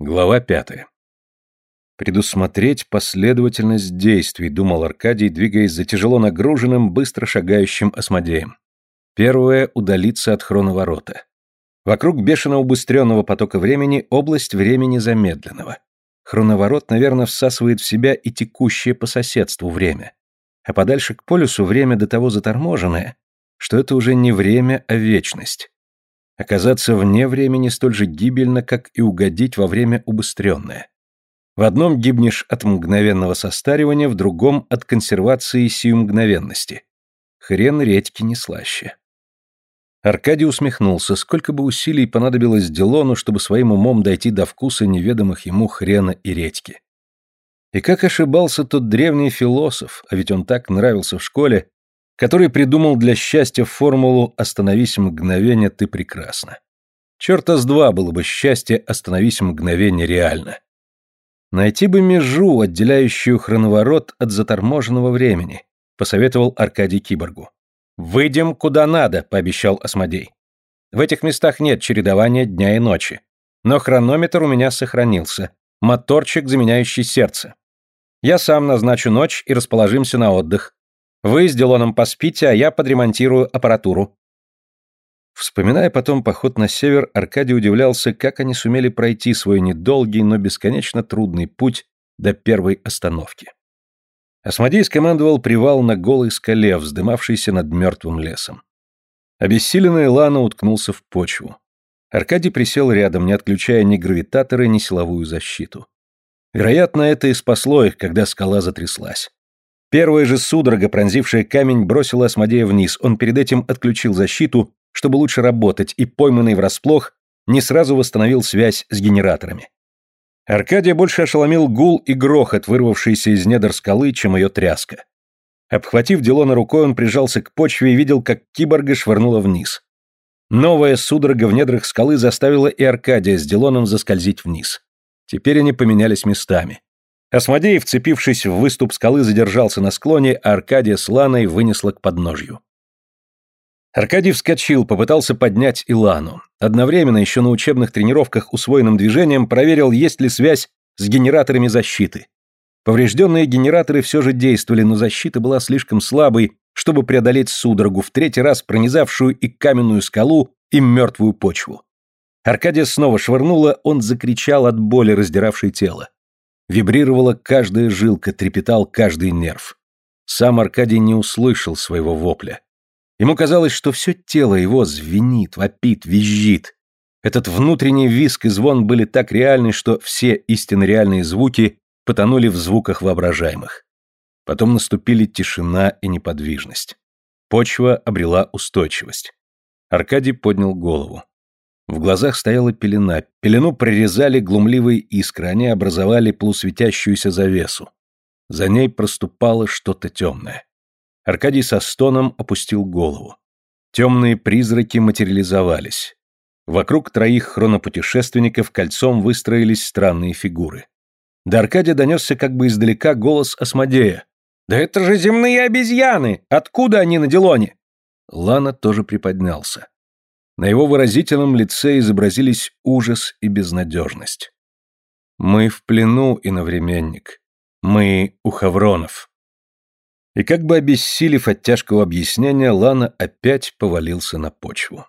Глава пятая. Предусмотреть последовательность действий, думал Аркадий, двигаясь за тяжело нагруженным, быстро шагающим осмодеем. Первое — удалиться от хроноворота. Вокруг бешено убыстренного потока времени область времени замедленного. Хроноворот, наверное, всасывает в себя и текущее по соседству время. А подальше к полюсу время до того заторможенное, что это уже не время, а вечность. Оказаться вне времени столь же гибельно, как и угодить во время убыстренное. В одном гибнешь от мгновенного состаривания, в другом — от консервации сию мгновенности. Хрен редьки не слаще. Аркадий усмехнулся, сколько бы усилий понадобилось Делону, чтобы своим умом дойти до вкуса неведомых ему хрена и редьки. И как ошибался тот древний философ, а ведь он так нравился в школе, который придумал для счастья формулу «Остановись мгновение, ты прекрасна». Черта с два было бы счастье «Остановись мгновение реально». Найти бы межу, отделяющую хроноворот от заторможенного времени, посоветовал Аркадий Киборгу. «Выйдем куда надо», — пообещал Осмодей. «В этих местах нет чередования дня и ночи. Но хронометр у меня сохранился. Моторчик, заменяющий сердце. Я сам назначу ночь и расположимся на отдых. Вы с Делоном поспите, а я подремонтирую аппаратуру». Вспоминая потом поход на север, Аркадий удивлялся, как они сумели пройти свой недолгий, но бесконечно трудный путь до первой остановки. Осмодей скомандовал привал на голой скале, вздымавшейся над мертвым лесом. Обессиленный Лана уткнулся в почву. Аркадий присел рядом, не отключая ни гравитаторы, ни силовую защиту. Вероятно, это и спасло их, когда скала затряслась. Первая же судорога, пронзившая камень, бросила Асмодея вниз. Он перед этим отключил защиту, чтобы лучше работать, и, пойманный врасплох, не сразу восстановил связь с генераторами. Аркадия больше ошеломил гул и грохот, вырвавшийся из недр скалы, чем ее тряска. Обхватив Дилона рукой, он прижался к почве и видел, как киборга швырнула вниз. Новая судорога в недрах скалы заставила и Аркадия с Дилоном заскользить вниз. Теперь они поменялись местами. Осмодей, вцепившись в выступ скалы, задержался на склоне, а Аркадия с Ланой вынесла к подножью. Аркадий вскочил, попытался поднять Илану. Одновременно, еще на учебных тренировках усвоенным движением, проверил, есть ли связь с генераторами защиты. Поврежденные генераторы все же действовали, но защита была слишком слабой, чтобы преодолеть судорогу, в третий раз пронизавшую и каменную скалу, и мертвую почву. Аркадия снова швырнула, он закричал от боли, раздиравшей тело. Вибрировала каждая жилка, трепетал каждый нерв. Сам Аркадий не услышал своего вопля. Ему казалось, что все тело его звенит, вопит, визжит. Этот внутренний визг и звон были так реальны, что все истинно реальные звуки потонули в звуках воображаемых. Потом наступили тишина и неподвижность. Почва обрела устойчивость. Аркадий поднял голову. В глазах стояла пелена. Пелену прорезали глумливые искры, они образовали полусветящуюся завесу. За ней проступало что-то темное. Аркадий со стоном опустил голову. Темные призраки материализовались. Вокруг троих хронопутешественников кольцом выстроились странные фигуры. До Аркадия донесся как бы издалека голос Осмодея. «Да это же земные обезьяны! Откуда они на Делоне?» Лана тоже приподнялся. На его выразительном лице изобразились ужас и безнадежность. «Мы в плену, иновременник. Мы у Хавронов». И как бы обессилев от тяжкого объяснения, Лана опять повалился на почву.